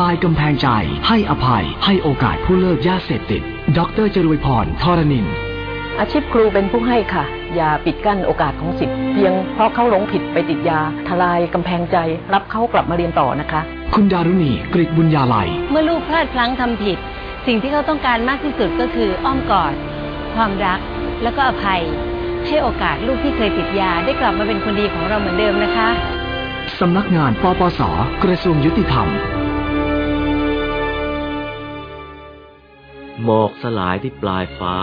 ลายกำแพงใจ ให้อภัย ให้โอกาสผู้เลิกยาเสพติด ดรจรุยพรทรนิน อาชีพครูเป็นผู้ให้ค่ะ อย่าปิดกั้นโอกาสของสิทธิ์เพียงเพราะเขาหลงผิดไปติดยา ทลายกำแพงใจ รับเขากลับมาเรียนต่อนะคะ คุณดารุณีกริบุญญาลัย เมื่อลูกพลาดพลั้งทำผิด สิ่งที่เขาต้องการมากที่สุดก็คืออ้อมกอด ความรักแล้วก็อภัย ให้โอกาสลูกที่เคยติดยาได้กลับมาเป็นคนดีของเราเหมือนเดิมนะคะสำนักงานปปส กระทรวงยุติธรรม หมอกสลายที่ปลายฟ้า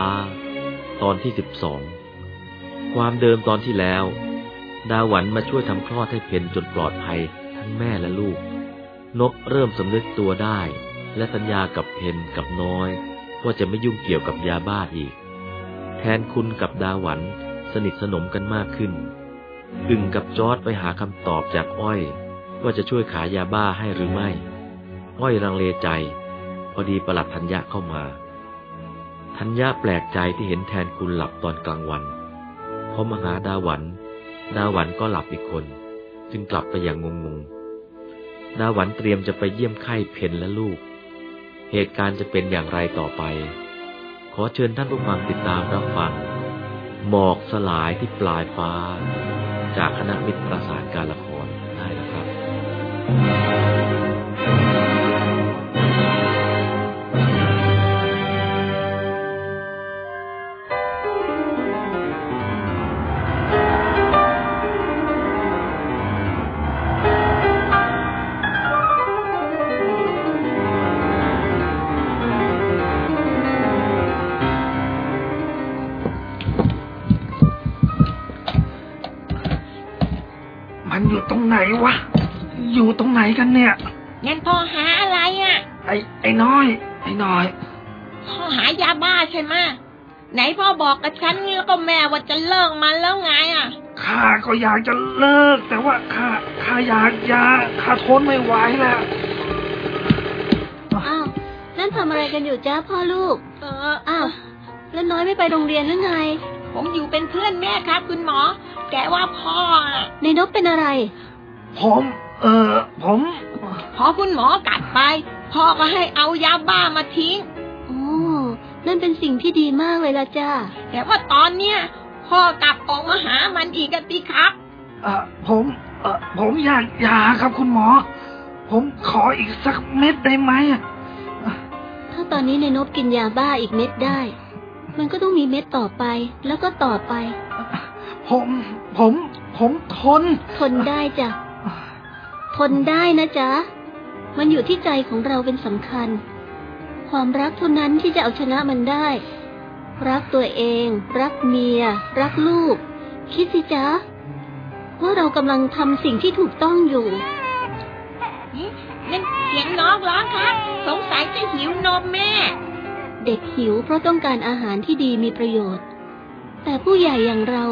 ตอนที่สิบสองความเดิมตอนที่แล้ว ดาหวันมาช่วยทำคลอดให้เพนจนปลอดภัยทั้งแม่และลูก นกเริ่มสำนึกตัวได้ และสัญญากับเพนกับน้อย ว่าจะไม่ยุ่งเกี่ยวกับยาบ้าอีก แทนคุณกับดาหวันสนิทสนมกันมากขึ้น อึ่งกับจอร์ดไปหาคำตอบจากอ้อย ว่าจะช่วยขายยาบ้าให้หรือไม่ อ้อยรังเลใจ พอดีประหลัดธัญญะเข้ามา ธัญญาแปลกใจที่เห็นแทนคุณหลับตอนกลางวันเพอมาหาดาหวัน ดาหวันก็หลับอีกคน จึงกลับไปอย่างงงๆดาหวันเตรียมจะไปเยี่ยมไข้เพนและลูก เหตุการณ์จะเป็นอย่างไรต่อไป ขอเชิญท่านผู้ฟังติดตามรับฟัง หมอกสลายที่ปลายฟ้า จากคณะมิตรประสานการละครได้แล้วครับมัน ไหนพ่อบอกกับฉันแล้วก็แม่ว่าจะเลิกมันแล้วไงอะ ข้าก็อยากจะเลิก แต่ว่าข้าข้าอยากยาข้าทนไม่ไหวแล้วอ้าว นั่นทำอะไรกันอยู่จ้าพ่อลูก เออ อ้าว แล้วน้อยไม่ไปโรงเรียนหรือไง ผมอยู่เป็นเพื่อนแม่ครับ คุณหมอแกว่าพ่ออะในนบเป็นอะไร ผม เออผม พอคุณหมอกลับไป พ่อก็ให้เอายาบ้ามาทิ้งโอ้ นั่นเป็นสิ่งที่ดีมากเลยละจ้าแต่ว่าตอนเนี้ยพ่อกลับออกมาหามันอีกอะติครับ เออผมเออผมอยากยาครับคุณหมอ ผมขออีกสักเม็ดได้ไหมอะถ้าตอนนี้ในนบกินยาบ้าอีกเม็ดได้ มันก็ต้องมีเม็ดต่อไปแล้วก็ต่อไป ผมผมผผมทน ทนได้จ้ะทนได้นะจ๊ะ มันอยู่ที่ใจของเราเป็นสำคัญ ความรักเท่านั้นที่จะเอาชนะมันได้ รักตัวเอง รักเมีย รักลูก คิดสิจ๊ะ ว่าเรากำลังทำสิ่งที่ถูกต้องอยู่นั่นเสียงน้องร้องครับสงสัยจะหิวนมแม่ เด็กหิวเพราะต้องการอาหารที่ดีมีประโยชน์ แต่ผู้ใหญ่อย่างเรา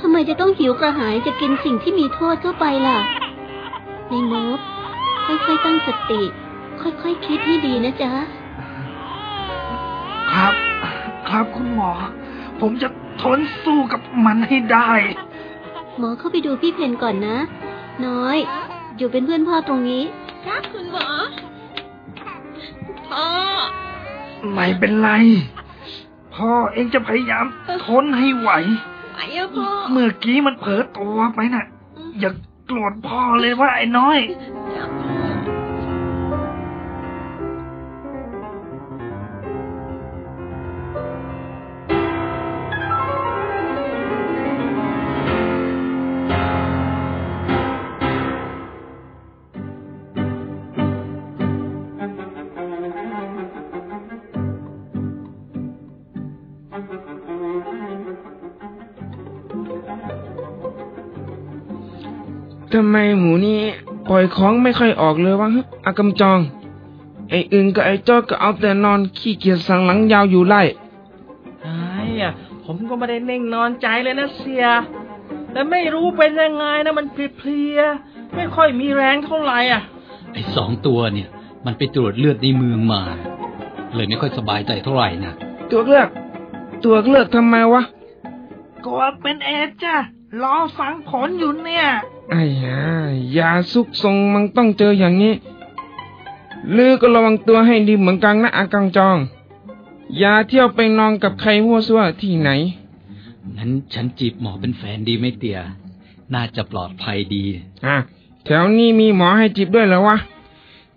ทำไมจะต้องหิวกระหายจะกินสิ่งที่มีโทษเข้าไปล่ะ ในนบค่อยๆตั้งสติ ค่อยๆคคิดให้ดีนะจ๊ะครับ ครับคุณหมอ ผมจะทนสู้กับมันให้ได้ หมอเข้าไปดูพี่เพนก่อนนะ น้อย อยู่เป็นเพื่อนพ่อตรงนี้ ครับคุณหมอ พ่อ ไม่เป็นไร พ่อเองจะพยายามทนให้ไหวไหวอะพ่อ เมื่อกี้มันเผลอตัวไปน่ะ อย่าโกรธพ่อเลยว่าไอ้น้อย ทำไมหมูนี่ปล่อยของไม่ค่อยออกเลยวะฮะอากำจอง ไอ้อึงกับไอ้จอดก็เอาแต่นอนขี้เกียจสังหลังยาวอยู่ไล่ไอ้อะผมก็ไม่ได้เน่งนอนใจเลยนะเสีย แต่ไม่รู้เป็นยังไงนะมันเพลียๆไม่ค่อยมีแรงเท่าไหร่อะ ไอ้สองตัวเนี่ย มันไปตรวจเลือดในเมืองมา เลยไม่ค่อยสบายใจเท่าไหร่นะตัวเลือก ตัวเลือกทำไมวะกลัวเป็นเอดจ้ะรอฟังผลอยู่เนี่ย ไอ้ห่ายาซุกทรงมันต้องเจออย่างนี้ ลือก็ระวังตัวให้ดีเหมือนกันนะอากังจอง อย่าเที่ยวไปนอนกับใครหัวซัวที่ไหนงั้นฉันจีบหมอเป็นแฟนดีไหมเตียน่าจะปลอดภัยดี อะ แถวนี้มีหมอให้จิบด้วยเหรอวะ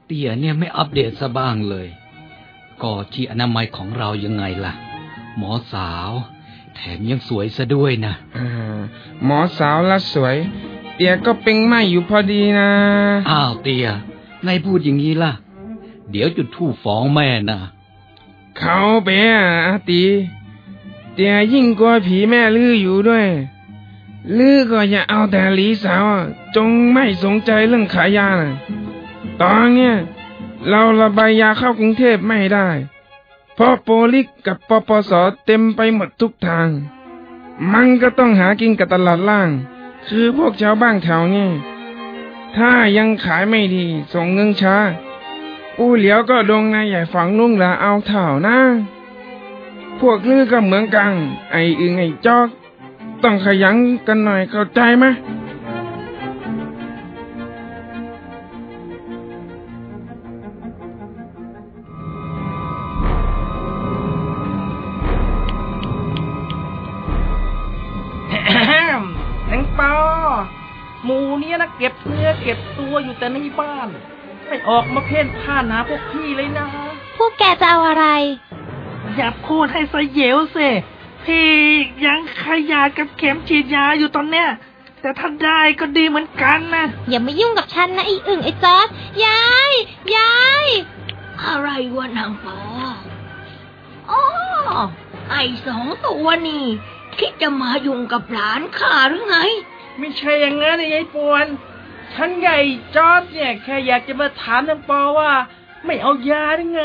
เตียเนี่ยไม่อัปเดตซะบ้างเลย ก็ที่อนามัยของเรายังไงล่ะ หมอสาว แถมยังสวยซะด้วยนะ อ่า หมอสาวละสวย เตียก็เป็นไม่อยู่พอดีนะอ้าวเตียนายพูดอย่างนี้ล่ะ เดี๋ยวจุดทู่ฟ้องแม่นะเขาไปอะอาตีเตียยิ่งกลัวผีแม่ลืออยู่ด้วย ลือก็อย่าเอาแต่หลีสาวอะจงไม่สนใจเรื่องขายยานะตอนเนี้ยเราระบายยาเข้ากรุงเทพไม่ได้ เพราะโปลิกกับปปสเต็มไปหมดทุกทาง มันก็ต้องหากินกับตลาดล่าง คือพวกชาวบ้านแถวนี้ถ้ายังขายไม่ดี ส่งเงินช้า อู้เหลียวก็ดงนายใหญ่ฝังนุ่งละเอาเถ่านะ พวกลือก็เหมือนกัน ไอ้อึงไอ้จอก ต้องขยันกันหน่อยเข้าใจไหม นี้ยนะเก็บเนื้อเก็บตัวอยู่แต่ในบ้าน ไม่ออกมาเพ่นพ่านหาพวกพี่เลยนะ พวกแกจะเอาอะไร อย่าพูดให้สยเยวสิพี่ยังขยาดกับเข็มฉีดยาอยู่ตอนเนี้ยแต่ถ้าได้ก็ดีเหมือนกันนะ อย่ามายุ่งกับฉันนะไอ้อึ่งไอ้จอดยายยายอะไรวะนางปออ๋อไอ้สองตัวนี่ คิดจะมายุ่งกับหลานข้าหรือไง ไม่ใช่อย่างนั้นไอ้ยายปวนฉันใหญ่จอดเนี่ยแค่อยากจะมาถามนางปอว่า ไม่เอายาได้ไง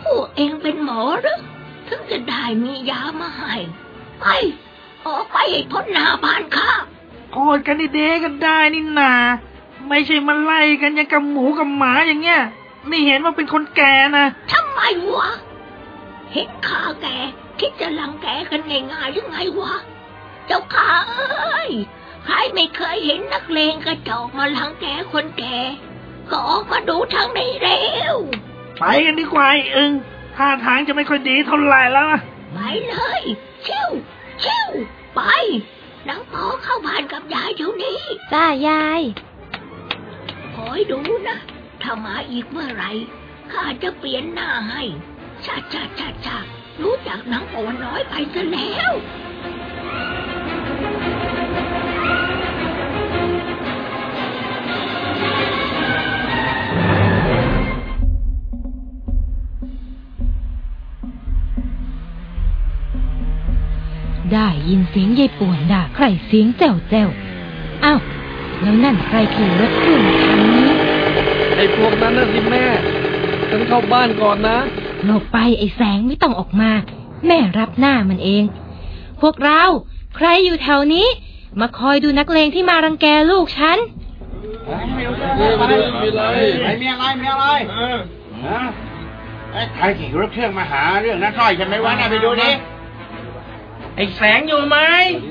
พวกเองเป็นหมอหรือถึงจะได้มียามาให้ไปออกไปให้พ้นหน้าบ้านข้าโกรธกันดีๆกันได้นี่นาไม่ใช่มาไล่กันอยังกับหมูกับหมาอย่างเงี้ยไม่เห็นว่าเป็นคนแก่นะทำไมวะเห็นข้าแกคิดจะลังแกกันง่ายๆหรือไงวะ เจ้าข้าเอ้ย ใครไม่เคยเห็นนักเลงกระจอกมาลังแกคนแก่ก็ออกมาดูทางนี้เร็ว ไปกันดีกว่าไอ้อึงท่าทางจะไม่ค่อยดีเท่าไหร่แล้วนะไปเลยชิวชิวไปนางปอเข้าบ้านกับยายเดี๋ยวนี้จ้ายายคอยดูนะถ้ามาอีกเมื่อไหรข้าจะเปลี่ยนหน้าให้ชาชาชาชารู้จักนางปอน้อยไปซะแล้ว ยินเสียงยายป่วนด่าใครเสียงแจ๋วแจ๋วอ้าวแล้วนั่นใครขี่รถเครื่องมาทางนี้ไอ้พวกนั้นน่ะสิแม่ ฉันเข้าบ้านก่อนนะหลบไปไอ้แสงไม่ต้องออกมา แม่รับหน้ามันเอง พวกเราใครอยู่แถวนี้ มาคอยดูนักเลงที่มารังแกลูกฉันมีอะไรมีอะไรไม่มีอะไรมีอะไรฮะไอ้ใครขี่รถเครื่องมาหาเรื่องนักร้อยใช่ไหมวะน่าไปดูดิ ไอ้แสงอยู่ไหม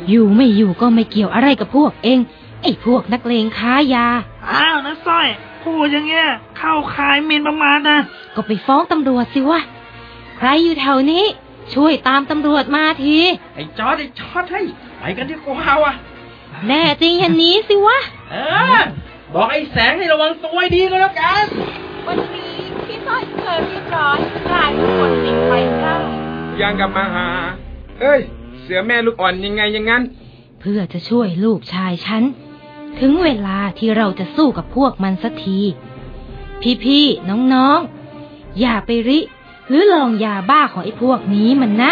อยู่ไม่อยู่ก็ไม่เกี่ยวอะไรกับพวกเอง ไอ้พวกนักเลงค้ายา อ้าวนะสร้อยพูดอย่างเงี้ย เข้าขายหมินประมาทนะ ก็ไปฟ้องตำรวจสิวะ ใครอยู่แถวนี้ ช่วยตามตำรวจมาที ไอ้จอดไอ้จอดให้ไปกันดีกว่าว่ะ แน่จริงอย่างนี้สิวะ เออ บอกไอ้แสงให้ระวังตัวให้ดีก็แล้วกัน วันนี้พี่สร้อยเคยเรียบร้อยกลายเป็นคนติดไปได้ยังกลับมาหา เอ้ยเสือแม่ลูกอ่อนยังไงอย่างนั้น เพื่อจะช่วยลูกชายฉัน ถึงเวลาที่เราจะสู้กับพวกมันสักที พี่ๆ น้องๆอย่าไปริ หรือลองยาบ้าของไอ้พวกนี้มันนะ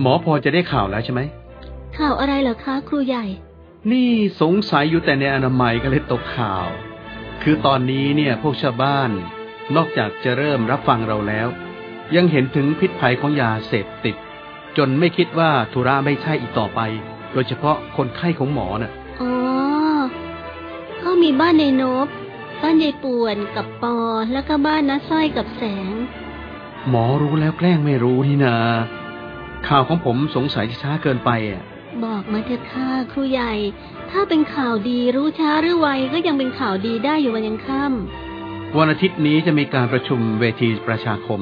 หมอพอจะได้ข่าวแล้วใช่ไหม ข่าวอะไรเหรอคะครูใหญ่ นี่สงสัยอยู่แต่ในอนามัยก็เลยตกข่าว คือตอนนี้เนี่ยพวกชาวบ้าน นอกจากจะเริ่มรับฟังเราแล้ว ยังเห็นถึงพิษภัยของยาเสพติด จนไม่คิดว่าธุระไม่ใช่อีกต่อไป โดยเฉพาะคนไข้ของหมอน่ะอ๋อก็มีบ้านในนบบ้านยายป่วนกับปอแล้วก็บ้านน้าสร้อยกับแสง หมอรู้แล้วแกล้งไม่รู้นี่นา ข่าวของผมสงสัยช้าเกินไปอะ บอกมาเถอะค่ะครูใหญ่ ถ้าเป็นข่าวดีรู้ช้าหรือไวก็ยังเป็นข่าวดีได้อยู่วันยังค่ำวันอาทิตย์นี้จะมีการประชุมเวทีประชาคม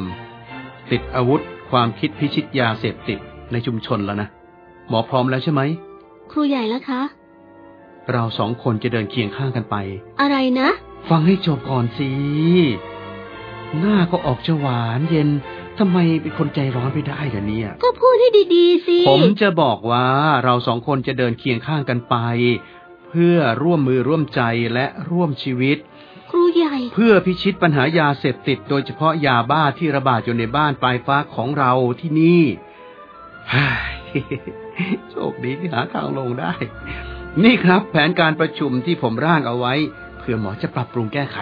ติดอาวุธ ความคิดพิชิตยาเสพติดในชุมชนแล้วนะ หมอพร้อมแล้วใช่ไหม ครูใหญ่แล้วคะ เราสองคนจะเดินเคียงข้างกันไป อะไรนะ ฟังให้จบก่อนสิ หน้าก็ออกจะหวานเย็น ทำไมเป็นคนใจร้อนไปได้ล่ะเนี่ย ก็พูดให้ดีๆสิ ผมจะบอกว่าเราสองคนจะเดินเคียงข้างกันไป เพื่อร่วมมือร่วมใจและร่วมชีวิต ครูใหญ่ เพื่อพิชิตปัญหายาเสพติด โดยเฉพาะยาบ้าที่ระบาดอยู่ในบ้านปลายฟ้าของเราที่นี่ฮ่าโชคดีที่หาทางลงได้ นี่ครับแผนการประชุมที่ผมร่างเอาไว้ เพื่อหมอจะปรับปรุงแก้ไข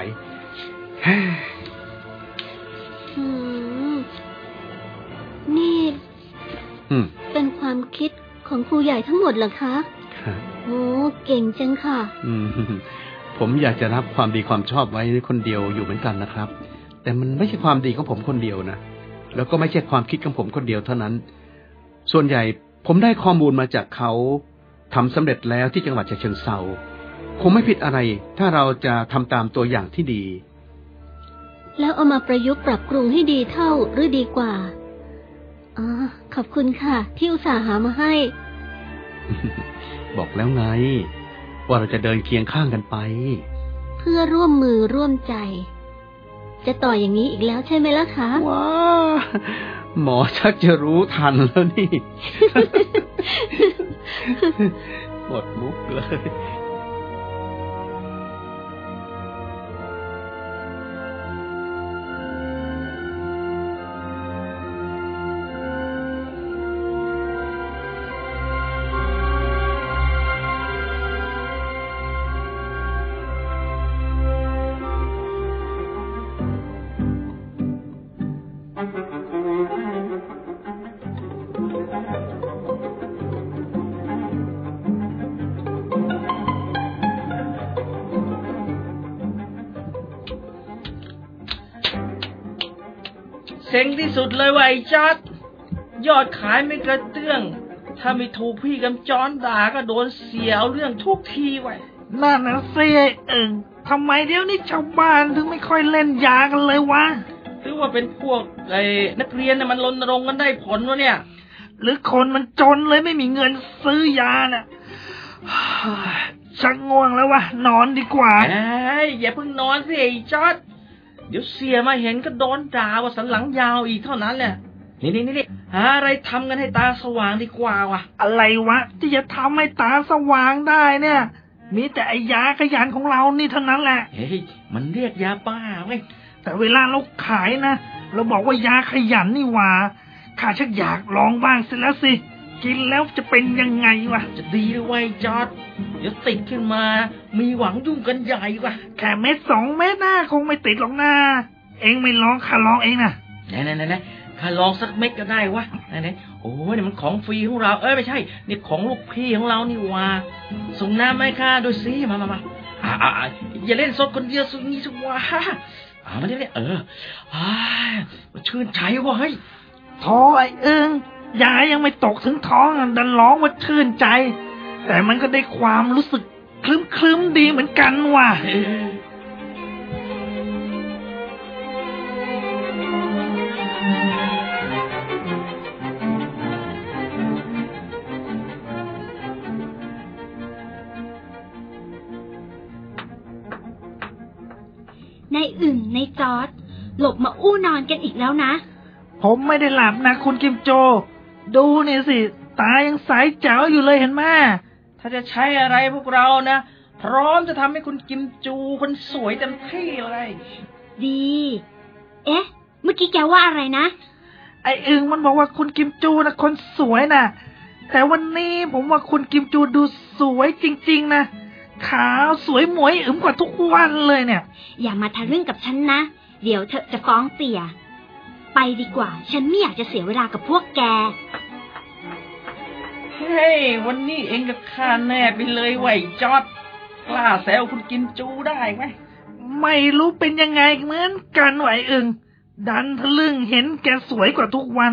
ความคิดของครูใหญ่ทั้งหมดเหรอคะครับโอ้เก่งจังค่ะอืมผมอยากจะรับความดีความชอบไว้คนเดียวอยู่เหมือนกันนะครับ แต่มันไม่ใช่ความดีของผมคนเดียวนะแล้วก็ไม่ใช่ความคิดของผมคนเดียวเท่านั้น ส่วนใหญ่ผมได้ข้อมูลมาจากเขาทำสำเร็จแล้วที่จังหวัดฉะเชิงเซาคงไม่ผิดอะไร ถ้าเราจะทำตามตัวอย่างที่ดี แล้วเอามาประยุกต์ปรับปรุงให้ดีเท่าหรือดีกว่า อ๋อขอบคุณค่ะ ที่อุตส่าห์หามาให้ บอกแล้วไง ว่าเราจะเดินเคียงข้างกันไป เพื่อร่วมมือร่วมใจ จะต่ออย่างนี้อีกแล้วใช่ไหมล่ะคะว้าหมอชักจะรู้ทันแล้วนี่ หมดมุกเลย ซ็งที่สุดเลยว่ะไอ้จอดยอดขายไม่กระเตื้อง ถ้าไม่ถูกพี่กำจรด่าก็โดนเสียเอาเรื่องทุกทีไว้ยนั่นนะสิไอ้เอิงทำไมเดี๋ยวนี้ชาวบ้านถึงไม่ค่อยเล่นยากันเลยวะหรือว่าเป็นพวกไอ้นักเรียนน่ะมันรณรงค์กันได้ผลวะเนี่ย หรือคนมันจนเลยไม่มีเงินซื้อยาน่ะชักง่วงแล้ววะนอนดีกว่าเอ้ยอย่าเพิ่งนอนสิไอ้จอด เดี๋ยวเสียมาเห็นก็โดนด่าว่าสันหลังยาวอีกเท่านั้นแหละนี่นี่นี่หาอะไรทำกันให้ตาสว่างดีกว่าวะอะไรวะ ที่จะทำให้ตาสว่างได้เนี่ย มีแต่ไอ้ยาขยันของเรานี่เท่านั้นแหละเฮ้ยมันเรียกยาบ้าเว้ยแต่เวลาเราขายนะเราบอกว่ายาขยันนี่หว่าข้าชักอยากลองบ้างเสียแล้วสิ กินแล้วจะเป็นยังไงวะ จะดีหรือไว้จอดเดี๋ยวติดขึ้นมา มีหวังยุ่งกันใหญ่วะแค่เม็ดสองเม็ดนะคงไม่ติดหรอกนะเองไม่ลองข้าลองเองนะไหนไหนไหนไหนข้าลองสักเม็ดก็ได้วะไหนไหนโอ้ยนี่มันของฟรีของเรา เอ้ยไม่ใช่ นี่ของลูกพี่ของเรานี่หว่าส่งน้ำให้ข้าด้วยสิมามามาอ่าอ่าอ่าอย่าเล่นซดคนเดียวสุงี้สิวะอ่ามาเนี่ยเอออ่ามันชื่นใจวะเฮ้ยท้อไอ้เอิง ยายังไม่ตกถึงท้องอะดันร้องว่าชื่นใจ แต่มันก็ได้ความรู้สึกคลึ้มคลึมๆดีเหมือนกันว่ะในอึ่งในจอร์ดหลบมาอู้นอนกันอีกแล้วนะ ผมไม่ได้หลับนะคุณกิมโจ ดูนี่สิ ตายังใสแจ๋วอยู่เลยเห็นไหมถ้าจะใช้อะไรพวกเรานะ พร้อมจะทำให้คุณกิมจูคนสวยเต็มที่เลย ดี เอ๊ะ เมื่อกี้แกว่าอะไรนะ ไอ้อึงมันบอกว่าคุณกิมจูนะคนสวยนะแต่วันนี้ผมว่าคุณกิมจูดูสวยจริง ๆ นะ ขาวสวยหมวยอึมกว่าทุกวันเลยเนี่ย อย่ามาทะลึ่งกับฉันนะ เดี๋ยวเธอจะฟ้องเตี่ย ไปดีกว่า ฉันไม่อยากจะเสียเวลากับพวกแก เฮ้ย วันนี้เองกับข้าแน่ไปเลยไหวจอด กล้าแซวคุณกิมจูได้ไหม ไม่รู้เป็นยังไงเหมือนกันไหวอึงดันทะลึ่งเห็นแกสวยกว่าทุกวัน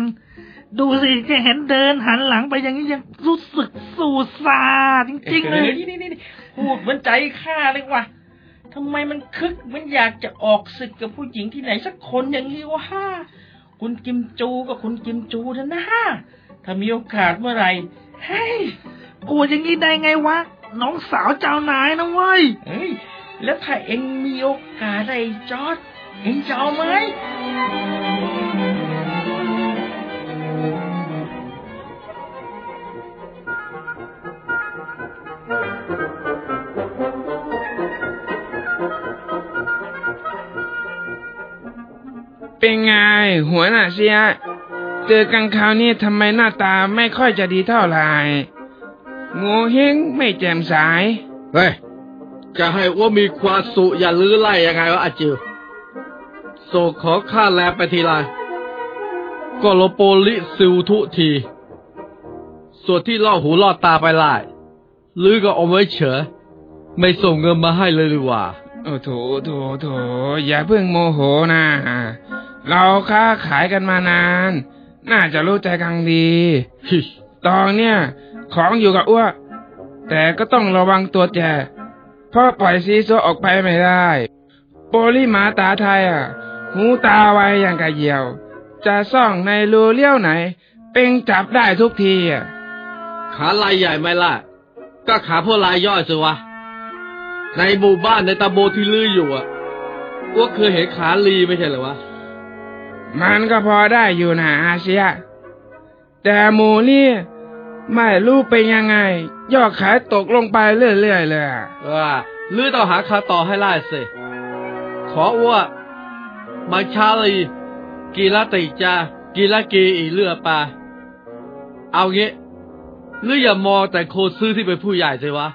ดูสิแกเห็นเดินหันหลังไปอย่างนี้ยังรู้สึกสู่ซาจริงๆเลยออนี่นี่นี่พูดเหมือนใจข้าเลยว่ะทำไมมันคึกเหมันอยากจะออกศึกกับผู้หญิงที่ไหนสักคนอย่างนี้วะ คุณกิมจูกับคุณกิมจูเถอะนะ ถ้ามีโอกาสเมื่อไหร่เฮ้ยกูอย่างนี้ได้ไงวะ น้องสาวเจ้านายนะเว้ยเฮ้ย แล้วถ้าเอ็งมีโอกาสได้จอดเอ็งจะเอาไหม เป็นไง หัวหน้าเสีย เจอกันคราวนี้ทำไมหน้าตาไม่ค่อยจะดีเท่าไหร่งูเฮงไม่แจ่มใสเฮ้ย จะให้ว่ามีความสุอย่าลื้อไล่ยังไงวะอาจิวโศกขอค่าแลไปทีไรก็โลโปลิซิวทุที ส่วนที่ล่อหูล่อตาไปไล่ลือก็เอาไว้เฉยไม่ส่งเงินมาให้เลยดีกว่าโอ้โถโถโถอย่าเพิ่งโมโหนะ เราค้าขายกันมานาน น่าจะรู้ใจกันดีตอนเนี้ยของอยู่กับอ้วแต่ก็ต้องระวังตัวแจเพราะปล่อยซีโซออกไปไม่ได้ โปลิหมาตาไทยอะ หูตาไวอย่างกะเหยี่ยว จะซ่องในรูเลี้ยวไหน เป็นจับได้ทุกทีอะขาลายใหญ่ไหมล่ะ ก็ขาพวกลายย่อยสิวะ ในหมู่บ้านในตำบลที่ลืออยู่อะว่าเคยเห็นขาลีไม่ใช่เหรอวะ มันก็พอได้อยู่นะอาเซีย แต่หมูนี่ไม่รู้เป็นยังไง ยอดขายตกลงไปเรื่อยๆเลยอะเออลือต้องหาคาต่อให้ไล่สิ ขอว่ามาชาลี กีละติจากีละกีอีเลือปลาเอางี้ลืออย่ามองแต่โคซื้อที่เป็นผู้ใหญ่สิวะ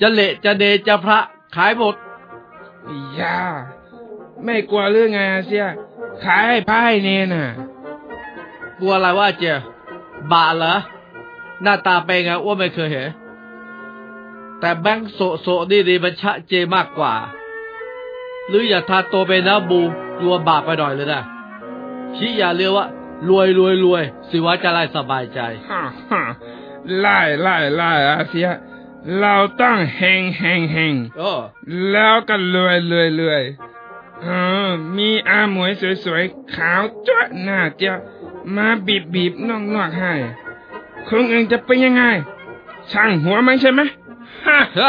จะเละจะเดจะพระขายหมดอย่าไม่กลัวเรื่องไงอาเซีย ขายให้พายเนน่ะกลัวอะไรว่าเจบาเหรอหน้าตาเป็นไงอ้วนไม่เคยเห็นแต่แบงค์โซโซนี่ดีมันชะเจมากกว่า หรืออย่าทาตัวเป็นนะบูกลัวบาปไปหน่อยเลยนะชี้อย่าเรียกว่า รวยรวยรวยสิว่าจะไล่สบายใจไล่ไล่ไล่อาเซียเราต้องเฮงเฮงเฮงโอ้แล้วก็รวยรวยรวย เออ มีอาหมวยสวยๆ ขาวจ้วหน้าเจ้ามาบีบบีบนองนอกๆให้คงเองจะเป็นยังไง ช่างหัวมันใช่ไหมส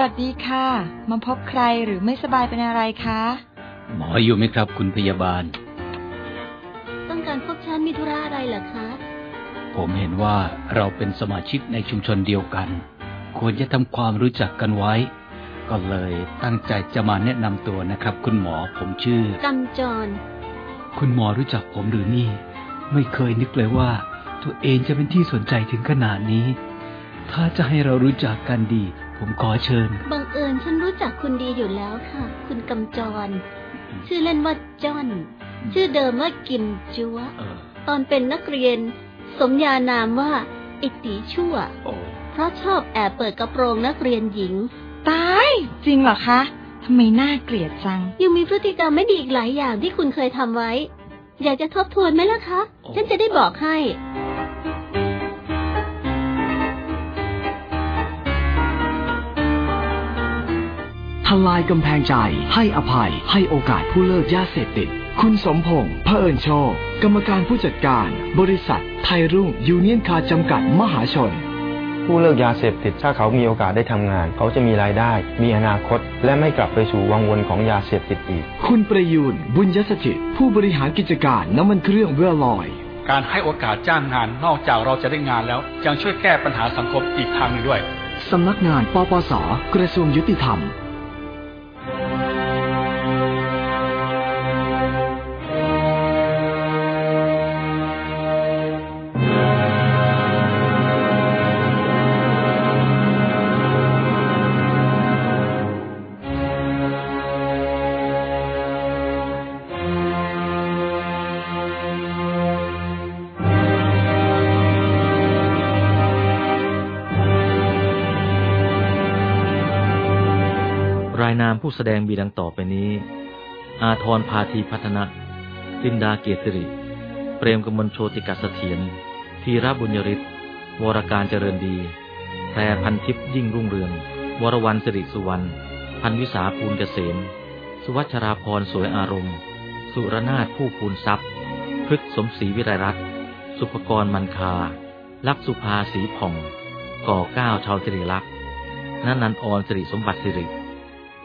วัสดีค่ะ มาพบใครหรือไม่สบายเป็นอะไรคะ หมออยู่ไหมครับ คุณพยาบาล ต้องการพบฉันมีธุระอะไรเหรอคะ ผมเห็นว่าเราเป็นสมาชิกในชุมชนเดียวกัน ควรจะทำความรู้จักกันไว้ ก็เลยตั้งใจจะมาแนะนำตัวนะครับ คุณหมอผมชื่อกำจร คุณหมอรู้จักผมหรือนี่ ไม่เคยนึกเลยว่า ตัวเองจะเป็นที่สนใจถึงขนาดนี้ ถ้าจะให้เรารู้จักกันดี ผมขอเชิญ บังเอิญฉันรู้จักคุณดีอยู่แล้วค่ะ คุณกำจร ชื่อเล่นว่าจอน ชื่อเดิมว่ากิมจัว ตอนเป็นนักเรียน สมญานามว่าไอตีชั่ว เพราะชอบแอบเปิดกระโปรงนักเรียนหญิง ตาย จริงเหรอคะทำไมน่าเกลียดจัง ยังมีพฤติกรรมไม่ดีอีกหลายอย่างที่คุณเคยทำไว้ อยากจะทบทวนไหมล่ะคะ ฉันจะได้บอกให้ ทลายกำแพงใจ ให้อภัย ให้โอกาสผู้เลิกยาเสพติด คุณสมพงษ์เผอิญโชค กรรมการผู้จัดการ บริษัท ไทยรุ่ง ยูเนียนคาร์จำกัดมหาชน ผู้เลิกยาเสพติดถ้าเขามีโอกาสได้ทำงาน เขาจะมีรายได้ มีอนาคต และไม่กลับไปสู่วังวนของยาเสพติดอีก คุณประยูนบุญยสถิตผู้บริหารกิจการน้ำมันเครื่องเวลลอย การให้โอกาสจ้างงานนอกจากเราจะได้งานแล้วยังช่วยแก้ปัญหาสังคมอีกทางหนึงด้วยสำนักงานปปส กระทรวงยุติธรรม ผู้แสดงมีดังต่อไปนี้ อาทรพาธีพัฒนะลินดาเกษริ เปรมกมลโชติกาสเถียรธีระบุญยริศวรการเจริญดี แพรพันทิพย์ยิ่งรุ่งเรือง วรวรรณสิริสุวรรณ พันวิสาภูลเกษม สุวัชราพรสวยอารมณ์ สุรนาถผู้ภูนทรัพย์ พฤกสมศรีวิไรรัตน์สุภกรมันคา ลักษุภาสีผ่อง ก่อเก้าชาวสิริลักษณ์นันนันออนสิริสมบัติสิริ